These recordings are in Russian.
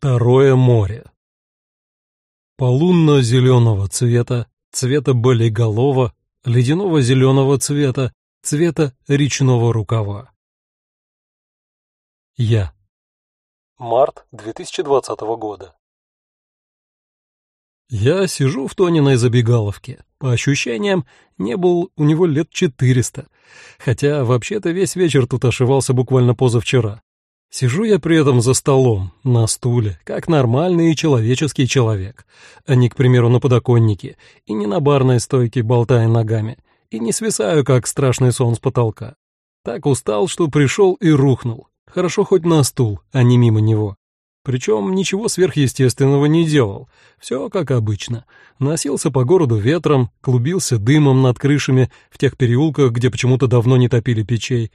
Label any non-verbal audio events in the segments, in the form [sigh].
Второе море. Полунно-зеленого цвета, цвета болиголова, ледяного зеленого цвета, цвета речного рукава. Я. Март 2020 года. Я сижу в Тониной забегаловке. По ощущениям, не был у него лет четыреста. Хотя вообще-то весь вечер тут ошивался буквально позавчера. Сижу я при этом за столом, на стуле, как нормальный человеческий человек, а не, к примеру, на подоконнике, и не на барной стойке, болтая ногами, и не свисаю, как страшный сон с потолка. Так устал, что пришел и рухнул. Хорошо хоть на стул, а не мимо него. Причем ничего сверхъестественного не делал. Все как обычно. Носился по городу ветром, клубился дымом над крышами в тех переулках, где почему-то давно не топили печей.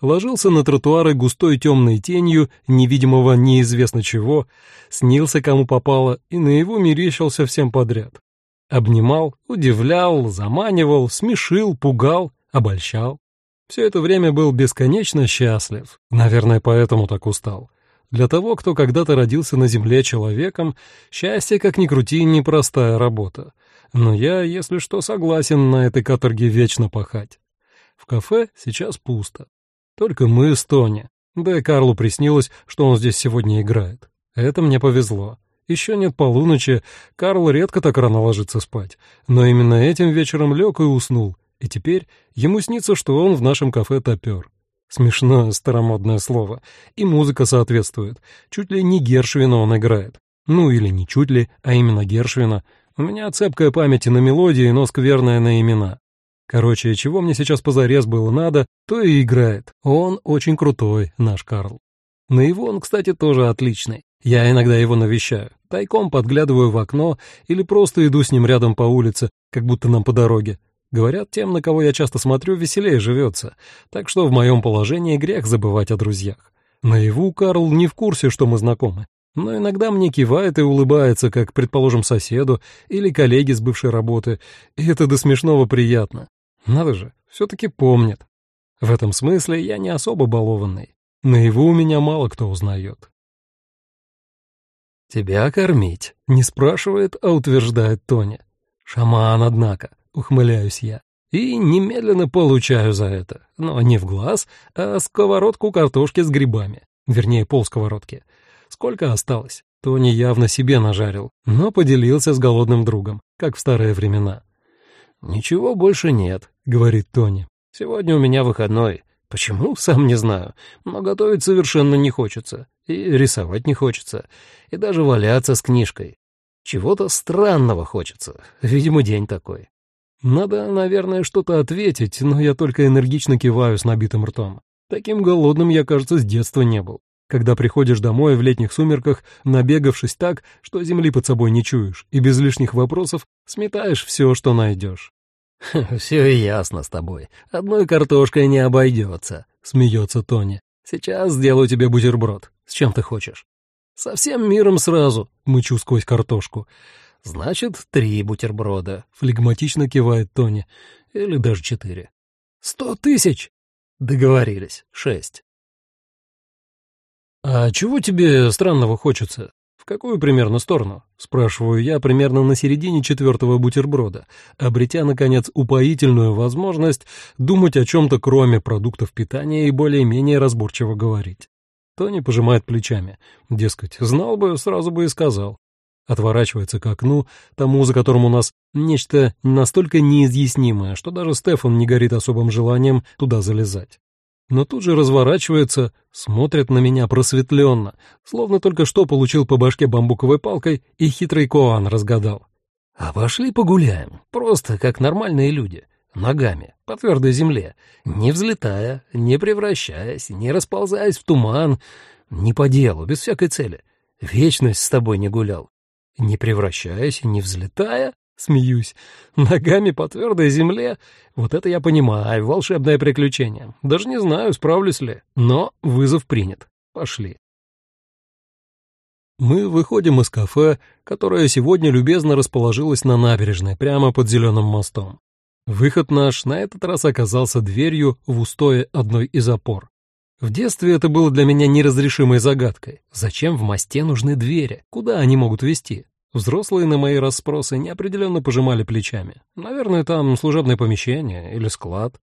Ложился на тротуары густой темной тенью, невидимого неизвестно чего, снился кому попало и наяву мерещился всем подряд. Обнимал, удивлял, заманивал, смешил, пугал, обольщал. Все это время был бесконечно счастлив. Наверное, поэтому так устал. Для того, кто когда-то родился на земле человеком, счастье, как ни крути, непростая работа. Но я, если что, согласен на этой каторге вечно пахать. В кафе сейчас пусто. Только мы с Тони. Да и Карлу приснилось, что он здесь сегодня играет. Это мне повезло. Еще нет полуночи, Карл редко так рано ложится спать. Но именно этим вечером лег и уснул. И теперь ему снится, что он в нашем кафе топер. Смешное старомодное слово. И музыка соответствует. Чуть ли не Гершвина он играет. Ну или не чуть ли, а именно Гершвина. У меня цепкая память и на мелодии, но скверная на имена. Короче, чего мне сейчас позарез было надо, то и играет. Он очень крутой, наш Карл. На его он, кстати, тоже отличный. Я иногда его навещаю, тайком подглядываю в окно или просто иду с ним рядом по улице, как будто нам по дороге. Говорят, тем, на кого я часто смотрю, веселее живется, так что в моем положении грех забывать о друзьях. Наяву Карл не в курсе, что мы знакомы, но иногда мне кивает и улыбается, как, предположим, соседу или коллеге с бывшей работы, и это до смешного приятно. Надо же, все-таки помнит. В этом смысле я не особо балованный. Наяву меня мало кто узнает. «Тебя кормить?» — не спрашивает, а утверждает Тоня. Шаман, однако ухмыляюсь я. И немедленно получаю за это. Но не в глаз, а сковородку картошки с грибами. Вернее, полсковородки. Сколько осталось? Тони явно себе нажарил, но поделился с голодным другом, как в старые времена. «Ничего больше нет», — говорит Тони. «Сегодня у меня выходной. Почему, [laughs] сам не знаю, но готовить совершенно не хочется, и рисовать не хочется, и даже валяться с книжкой. Чего-то странного хочется, видимо, день такой. Надо, наверное, что-то ответить, но я только энергично киваю с набитым ртом. Таким голодным я, кажется, с детства не был. Когда приходишь домой в летних сумерках, набегавшись так, что земли под собой не чуешь, и без лишних вопросов сметаешь все, что найдешь. [laughs] «Все ясно с тобой. Одной картошкой не обойдется», — смеется Тони. «Сейчас сделаю тебе бутерброд. С чем ты хочешь?» «Со всем миром сразу», — мычу сквозь картошку. Значит, три бутерброда, флегматично кивает Тони. Или даже четыре. Сто тысяч! Договорились. Шесть. «А чего тебе странного хочется? Какую примерно сторону?» — спрашиваю я примерно на середине четвертого бутерброда, обретя, наконец, упоительную возможность думать о чем-то кроме продуктов питания и более-менее разборчиво говорить. Тони пожимает плечами. Дескать, знал бы, сразу бы и сказал отворачивается к окну, тому, за которым у нас нечто настолько неизъяснимое, что даже Стефан не горит особым желанием туда залезать. Но тут же разворачивается, смотрит на меня просветленно, словно только что получил по башке бамбуковой палкой и хитрый Коан разгадал. «А пошли погуляем, просто как нормальные люди, ногами, по твердой земле, не взлетая, не превращаясь, не расползаясь в туман, не по делу, без всякой цели. Вечность с тобой не гулял, не превращаясь не взлетая, смеюсь, ногами по твердой земле, вот это я понимаю, волшебное приключение. Даже не знаю, справлюсь ли, но вызов принят. Пошли. Мы выходим из кафе, которое сегодня любезно расположилось на набережной, прямо под зеленым мостом. Выход наш на этот раз оказался дверью в устое одной из опор. В детстве это было для меня неразрешимой загадкой. Зачем в мосте нужны двери? Куда они могут вести? Взрослые на мои расспросы неопределенно пожимали плечами. Наверное, там служебное помещение или склад.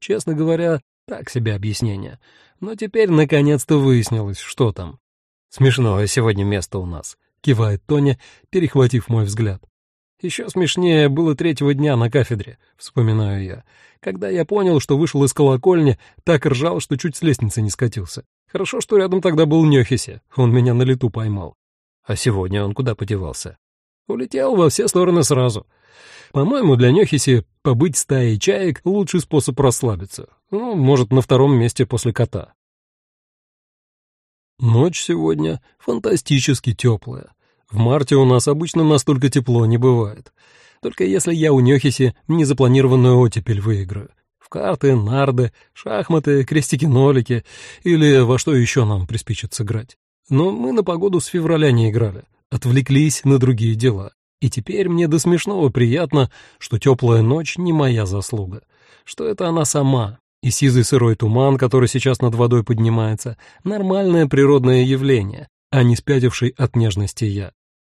Честно говоря, так себе объяснение. Но теперь наконец-то выяснилось, что там. «Смешное сегодня место у нас», — кивает Тоня, перехватив мой взгляд. Еще смешнее было третьего дня на кафедре, вспоминаю я. Когда я понял, что вышел из колокольни, так ржал, что чуть с лестницы не скатился. Хорошо, что рядом тогда был Нехиси, он меня на лету поймал. А сегодня он куда подевался? Улетел во все стороны сразу. По-моему, для Нехиси побыть стаей чаек — лучший способ расслабиться. Ну, может, на втором месте после кота. Ночь сегодня фантастически теплая. В марте у нас обычно настолько тепло не бывает. Только если я у Нёхиси незапланированную оттепель выиграю. В карты, нарды, шахматы, крестики-нолики или во что еще нам приспичит сыграть. Но мы на погоду с февраля не играли, отвлеклись на другие дела. И теперь мне до смешного приятно, что теплая ночь не моя заслуга, что это она сама, и сизый сырой туман, который сейчас над водой поднимается, нормальное природное явление, а не спятивший от нежности я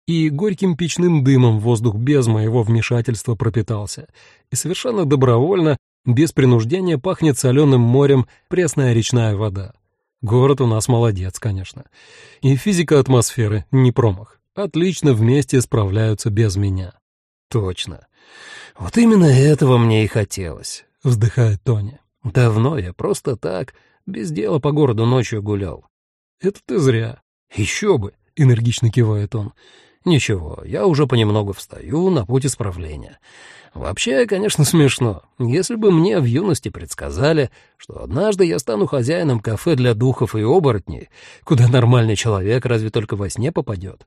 и горьким печным дымом воздух без моего вмешательства пропитался, и совершенно добровольно, без принуждения пахнет соленым морем пресная речная вода. Город у нас молодец, конечно. И физика атмосферы не промах. Отлично вместе справляются без меня. Точно. Вот именно этого мне и хотелось, вздыхает Тоня. Давно я просто так, без дела по городу ночью гулял. Это ты зря. Еще бы, энергично кивает он. Ничего, я уже понемногу встаю на путь исправления. Вообще, конечно, [laughs] смешно. Если бы мне в юности предсказали, что однажды я стану хозяином кафе для духов и оборотней, куда нормальный человек разве только во сне попадет,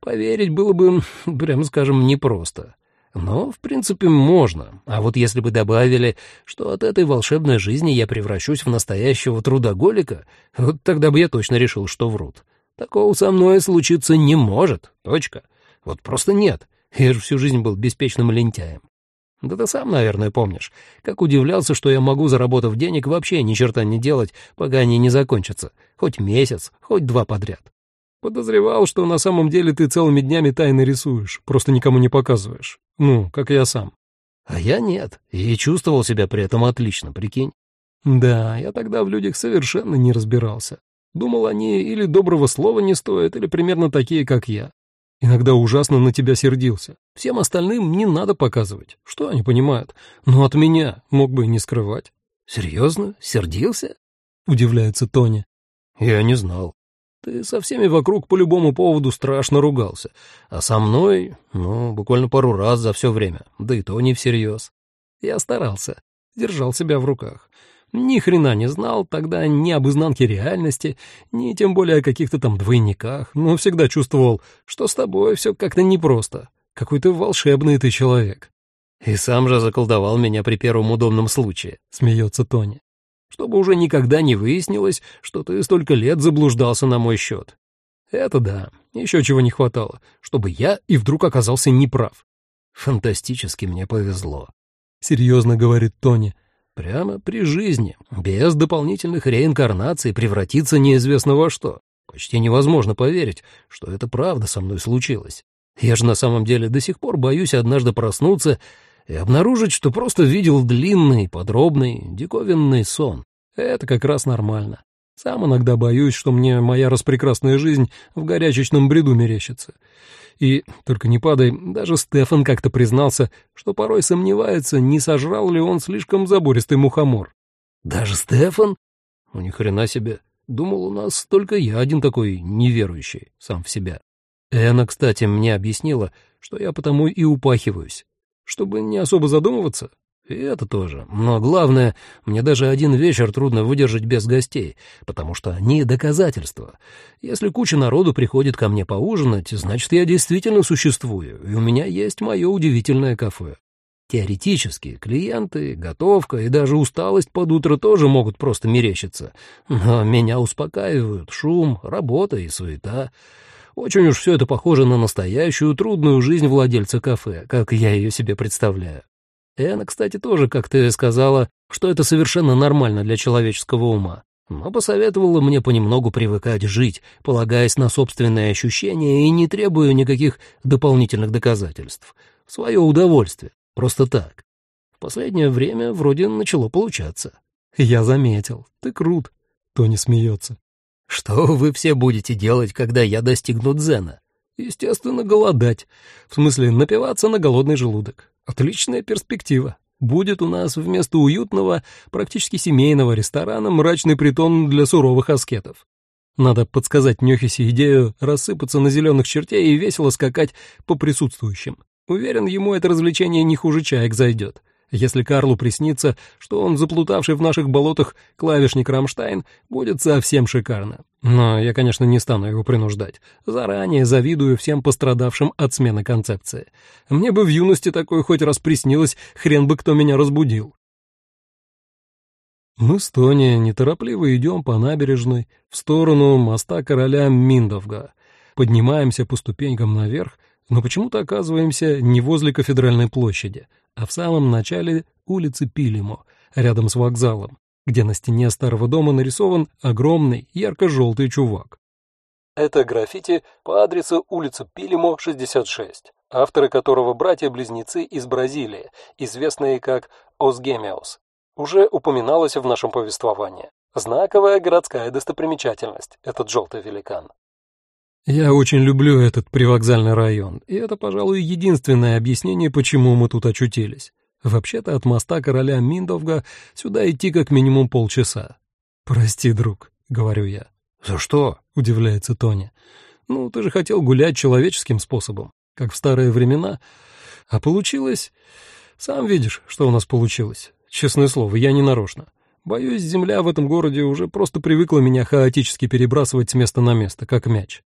поверить было бы, [laughs] прямо скажем, непросто. Но, в принципе, можно. А вот если бы добавили, что от этой волшебной жизни я превращусь в настоящего трудоголика, вот тогда бы я точно решил, что врут. Такого со мной случиться не может. Точка. Вот просто нет. Я же всю жизнь был беспечным лентяем. Да ты сам, наверное, помнишь, как удивлялся, что я могу, заработав денег, вообще ни черта не делать, пока они не закончатся. Хоть месяц, хоть два подряд. Подозревал, что на самом деле ты целыми днями тайны рисуешь, просто никому не показываешь. Ну, как я сам. А я нет, и чувствовал себя при этом отлично, прикинь. Да, я тогда в людях совершенно не разбирался. Думал, они или доброго слова не стоят, или примерно такие, как я. Иногда ужасно на тебя сердился. Всем остальным не надо показывать. Что они понимают? Но от меня мог бы и не скрывать. Серьезно? Сердился? Удивляется Тони. Я не знал. Ты со всеми вокруг по любому поводу страшно ругался. А со мной, ну, буквально пару раз за все время. Да и то не всерьез. Я старался. Держал себя в руках. Ни хрена не знал тогда ни об изнанке реальности, ни тем более о каких-то там двойниках, но всегда чувствовал, что с тобой все как-то непросто. Какой-то волшебный ты человек. И сам же заколдовал меня при первом удобном случае, смеется Тони. Чтобы уже никогда не выяснилось, что ты столько лет заблуждался на мой счет. Это да, еще чего не хватало, чтобы я и вдруг оказался неправ. Фантастически мне повезло. Серьезно говорит Тони, Прямо при жизни, без дополнительных реинкарнаций превратиться неизвестно во что. Почти невозможно поверить, что это правда со мной случилось. Я же на самом деле до сих пор боюсь однажды проснуться и обнаружить, что просто видел длинный, подробный, диковинный сон. Это как раз нормально. Сам иногда боюсь, что мне моя распрекрасная жизнь в горячечном бреду мерещится. И, только не падай, даже Стефан как-то признался, что порой сомневается, не сожрал ли он слишком забористый мухомор. Даже Стефан? Ну, ни хрена себе. Думал, у нас только я один такой неверующий, сам в себя. Эна, кстати, мне объяснила, что я потому и упахиваюсь. Чтобы не особо задумываться, и это тоже. Но главное, мне даже один вечер трудно выдержать без гостей, потому что они доказательства. Если куча народу приходит ко мне поужинать, значит, я действительно существую, и у меня есть мое удивительное кафе. Теоретически, клиенты, готовка и даже усталость под утро тоже могут просто мерещиться. Но меня успокаивают шум, работа и суета. Очень уж все это похоже на настоящую трудную жизнь владельца кафе, как я ее себе представляю. Эна, кстати, тоже как-то сказала, что это совершенно нормально для человеческого ума. но посоветовала мне понемногу привыкать жить, полагаясь на собственные ощущения и не требуя никаких дополнительных доказательств. Свое удовольствие, просто так. В последнее время вроде начало получаться. Я заметил, ты крут. Тони смеется. Что вы все будете делать, когда я достигну дзена? Естественно, голодать. В смысле, напиваться на голодный желудок. Отличная перспектива. Будет у нас вместо уютного, практически семейного ресторана мрачный притон для суровых аскетов. Надо подсказать Нёхисе идею рассыпаться на зеленых чертей и весело скакать по присутствующим. Уверен, ему это развлечение не хуже чаек зайдет. Если Карлу приснится, что он, заплутавший в наших болотах клавишник Рамштайн, будет совсем шикарно. Но я, конечно, не стану его принуждать. Заранее завидую всем пострадавшим от смены концепции. Мне бы в юности такое хоть раз приснилось, хрен бы кто меня разбудил. Мы с Тони неторопливо идем по набережной в сторону моста короля Миндовга. Поднимаемся по ступенькам наверх, но почему-то оказываемся не возле кафедральной площади, а в самом начале улицы Пилимо, рядом с вокзалом, где на стене старого дома нарисован огромный ярко-желтый чувак. Это граффити по адресу улица Пилимо, 66, авторы которого братья-близнецы из Бразилии, известные как Осгемиос. Уже упоминалось в нашем повествовании. Знаковая городская достопримечательность, этот желтый великан. Я очень люблю этот привокзальный район, и это, пожалуй, единственное объяснение, почему мы тут очутились. Вообще-то от моста короля Миндовга сюда идти как минимум полчаса. «Прости, друг», — говорю я. «За что?» — удивляется Тони. «Ну, ты же хотел гулять человеческим способом, как в старые времена. А получилось... Сам видишь, что у нас получилось. Честное слово, я не нарочно. Боюсь, земля в этом городе уже просто привыкла меня хаотически перебрасывать с места на место, как мяч.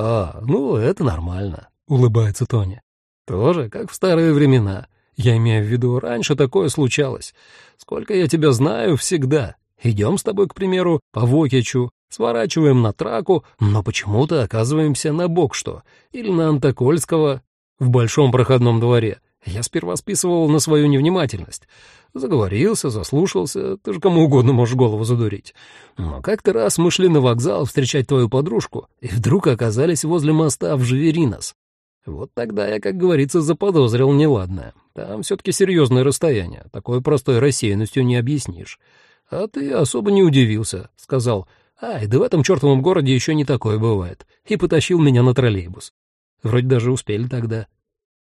«А, ну, это нормально», — улыбается Тони. «Тоже, как в старые времена. Я имею в виду, раньше такое случалось. Сколько я тебя знаю, всегда. Идем с тобой, к примеру, по Вокичу, сворачиваем на траку, но почему-то оказываемся на бок что, или на Антокольского, в большом проходном дворе. Я сперва списывал на свою невнимательность. Заговорился, заслушался, ты же кому угодно можешь голову задурить. Но как-то раз мы шли на вокзал встречать твою подружку, и вдруг оказались возле моста в Живеринос. Вот тогда я, как говорится, заподозрил неладное. Там все-таки серьезное расстояние, такой простой рассеянностью не объяснишь. А ты особо не удивился, сказал, «Ай, да в этом чертовом городе еще не такое бывает», и потащил меня на троллейбус. Вроде даже успели тогда.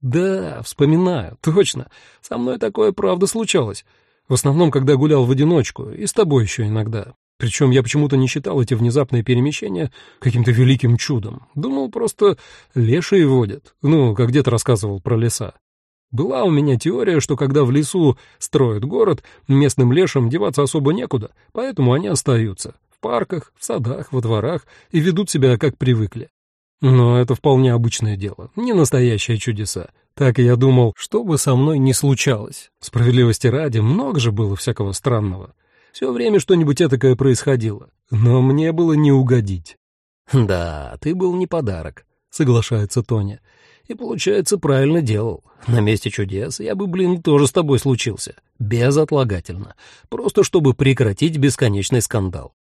Да, вспоминаю, точно. Со мной такое правда случалось. В основном, когда гулял в одиночку, и с тобой еще иногда. Причем я почему-то не считал эти внезапные перемещения каким-то великим чудом. Думал, просто лешие водят. Ну, как где-то рассказывал про леса. Была у меня теория, что когда в лесу строят город, местным лешам деваться особо некуда, поэтому они остаются. В парках, в садах, во дворах и ведут себя как привыкли. Но это вполне обычное дело, не настоящие чудеса. Так я думал, что бы со мной ни случалось. Справедливости ради, много же было всякого странного. Все время что-нибудь этакое происходило, но мне было не угодить. «Да, ты был не подарок», — соглашается Тоня. «И, получается, правильно делал. На месте чудес я бы, блин, тоже с тобой случился. Безотлагательно. Просто чтобы прекратить бесконечный скандал».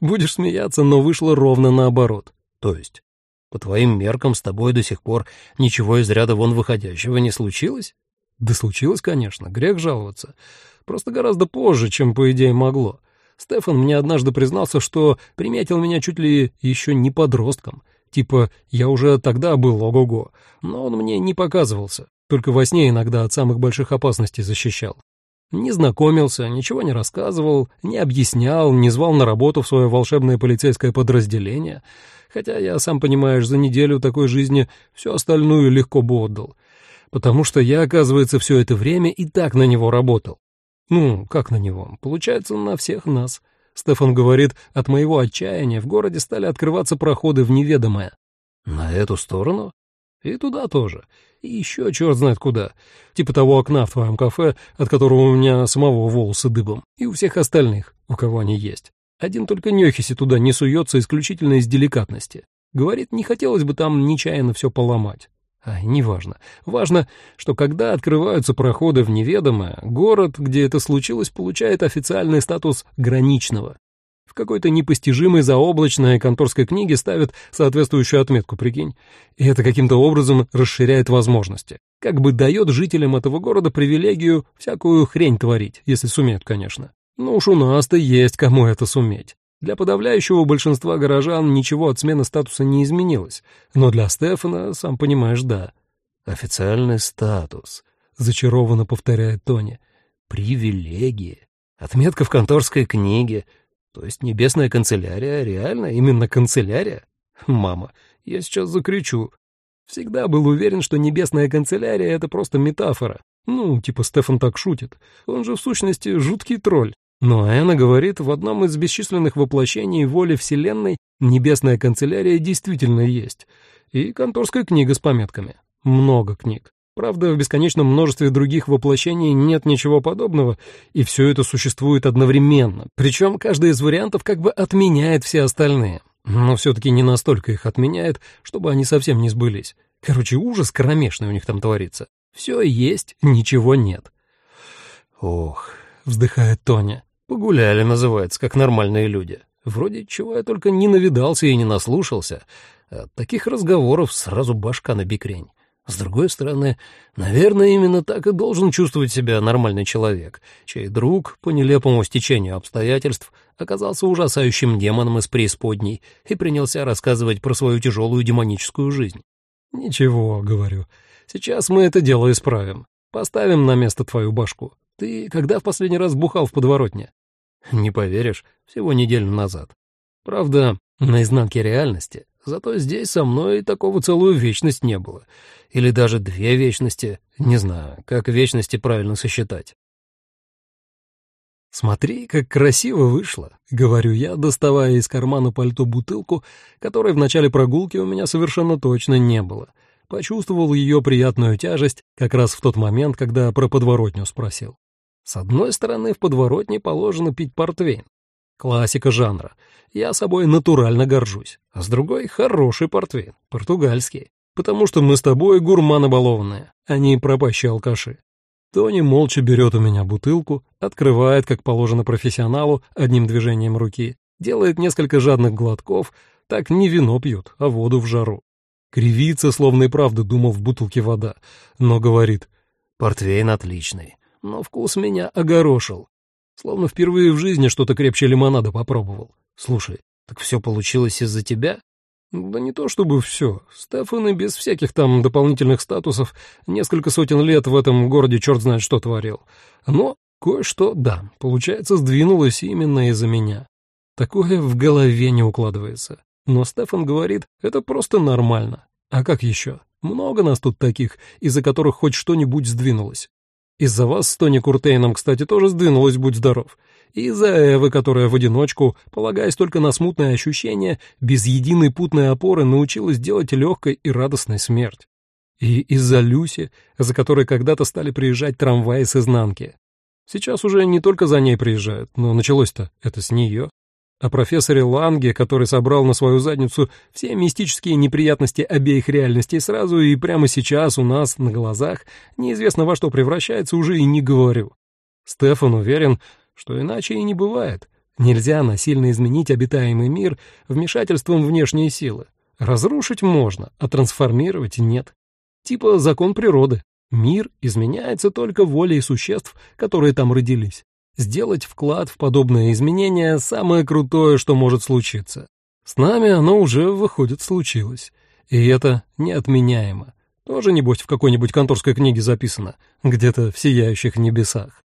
Будешь смеяться, но вышло ровно наоборот. То есть? По твоим меркам, с тобой до сих пор ничего из ряда вон выходящего не случилось? Да случилось, конечно, грех жаловаться. Просто гораздо позже, чем, по идее, могло. Стефан мне однажды признался, что приметил меня чуть ли еще не подростком. Типа, я уже тогда был ого-го, но он мне не показывался, только во сне иногда от самых больших опасностей защищал. Не знакомился, ничего не рассказывал, не объяснял, не звал на работу в свое волшебное полицейское подразделение — хотя я, сам понимаешь, за неделю такой жизни всю остальную легко бы отдал, потому что я, оказывается, все это время и так на него работал. Ну, как на него? Получается, на всех нас. Стефан говорит, от моего отчаяния в городе стали открываться проходы в неведомое. На эту сторону? И туда тоже. И еще черт знает куда. Типа того окна в твоем кафе, от которого у меня самого волосы дыбом. И у всех остальных, у кого они есть. Один только Нёхиси туда не суется исключительно из деликатности. Говорит, не хотелось бы там нечаянно все поломать. Ай, неважно. Важно, что когда открываются проходы в неведомое, город, где это случилось, получает официальный статус граничного. В какой-то непостижимой заоблачной конторской книге ставят соответствующую отметку, прикинь. И это каким-то образом расширяет возможности. Как бы дает жителям этого города привилегию всякую хрень творить, если сумеют, конечно. Ну уж у нас-то есть кому это суметь. Для подавляющего большинства горожан ничего от смены статуса не изменилось, но для Стефана, сам понимаешь, да. «Официальный статус», — зачарованно повторяет Тони. «Привилегии. Отметка в конторской книге. То есть небесная канцелярия реально именно канцелярия? Мама, я сейчас закричу. Всегда был уверен, что небесная канцелярия — это просто метафора. Ну, типа Стефан так шутит. Он же в сущности жуткий тролль. Но Энна говорит, в одном из бесчисленных воплощений воли Вселенной небесная канцелярия действительно есть. И конторская книга с пометками. Много книг. Правда, в бесконечном множестве других воплощений нет ничего подобного, и все это существует одновременно. Причем каждый из вариантов как бы отменяет все остальные. Но все-таки не настолько их отменяет, чтобы они совсем не сбылись. Короче, ужас кромешный у них там творится. Все есть, ничего нет. Ох, вздыхает Тоня. Погуляли, называется, как нормальные люди. Вроде чего я только не навидался и не наслушался. От таких разговоров сразу башка на бикрень. С другой стороны, наверное, именно так и должен чувствовать себя нормальный человек, чей друг, по нелепому стечению обстоятельств, оказался ужасающим демоном из преисподней и принялся рассказывать про свою тяжелую демоническую жизнь. «Ничего», — говорю, — «сейчас мы это дело исправим. Поставим на место твою башку. Ты когда в последний раз бухал в подворотне?» Не поверишь, всего неделю назад. Правда, на изнанке реальности, зато здесь со мной такого целую вечность не было. Или даже две вечности, не знаю, как вечности правильно сосчитать. «Смотри, как красиво вышло», — говорю я, доставая из кармана пальто бутылку, которой в начале прогулки у меня совершенно точно не было. Почувствовал ее приятную тяжесть как раз в тот момент, когда про подворотню спросил. С одной стороны, в подворотне положено пить портвейн. Классика жанра. Я собой натурально горжусь. А с другой — хороший портвейн, португальский. Потому что мы с тобой гурманы балованные, а не пропащие алкаши. Тони молча берет у меня бутылку, открывает, как положено профессионалу, одним движением руки, делает несколько жадных глотков, так не вино пьют, а воду в жару. Кривится, словно и правда думал в бутылке вода, но говорит, «Портвейн отличный, но вкус меня огорошил. Словно впервые в жизни что-то крепче лимонада попробовал. Слушай, так все получилось из-за тебя? Да не то чтобы все. Стефан и без всяких там дополнительных статусов несколько сотен лет в этом городе черт знает что творил. Но кое-что, да, получается, сдвинулось именно из-за меня. Такое в голове не укладывается. Но Стефан говорит, это просто нормально. А как еще? Много нас тут таких, из-за которых хоть что-нибудь сдвинулось. Из-за вас с Тони Куртейном, кстати, тоже сдвинулась, будь здоров. И из-за Эвы, которая в одиночку, полагаясь только на смутное ощущение, без единой путной опоры научилась делать легкой и радостной смерть. И из-за Люси, за которой когда-то стали приезжать трамваи с изнанки. Сейчас уже не только за ней приезжают, но началось-то это с нее о профессоре Ланге, который собрал на свою задницу все мистические неприятности обеих реальностей сразу и прямо сейчас у нас на глазах, неизвестно во что превращается, уже и не говорю. Стефан уверен, что иначе и не бывает. Нельзя насильно изменить обитаемый мир вмешательством внешней силы. Разрушить можно, а трансформировать нет. Типа закон природы. Мир изменяется только волей существ, которые там родились. Сделать вклад в подобное изменение – самое крутое, что может случиться. С нами оно уже, выходит, случилось. И это неотменяемо. Тоже, небось, в какой-нибудь конторской книге записано, где-то в сияющих небесах.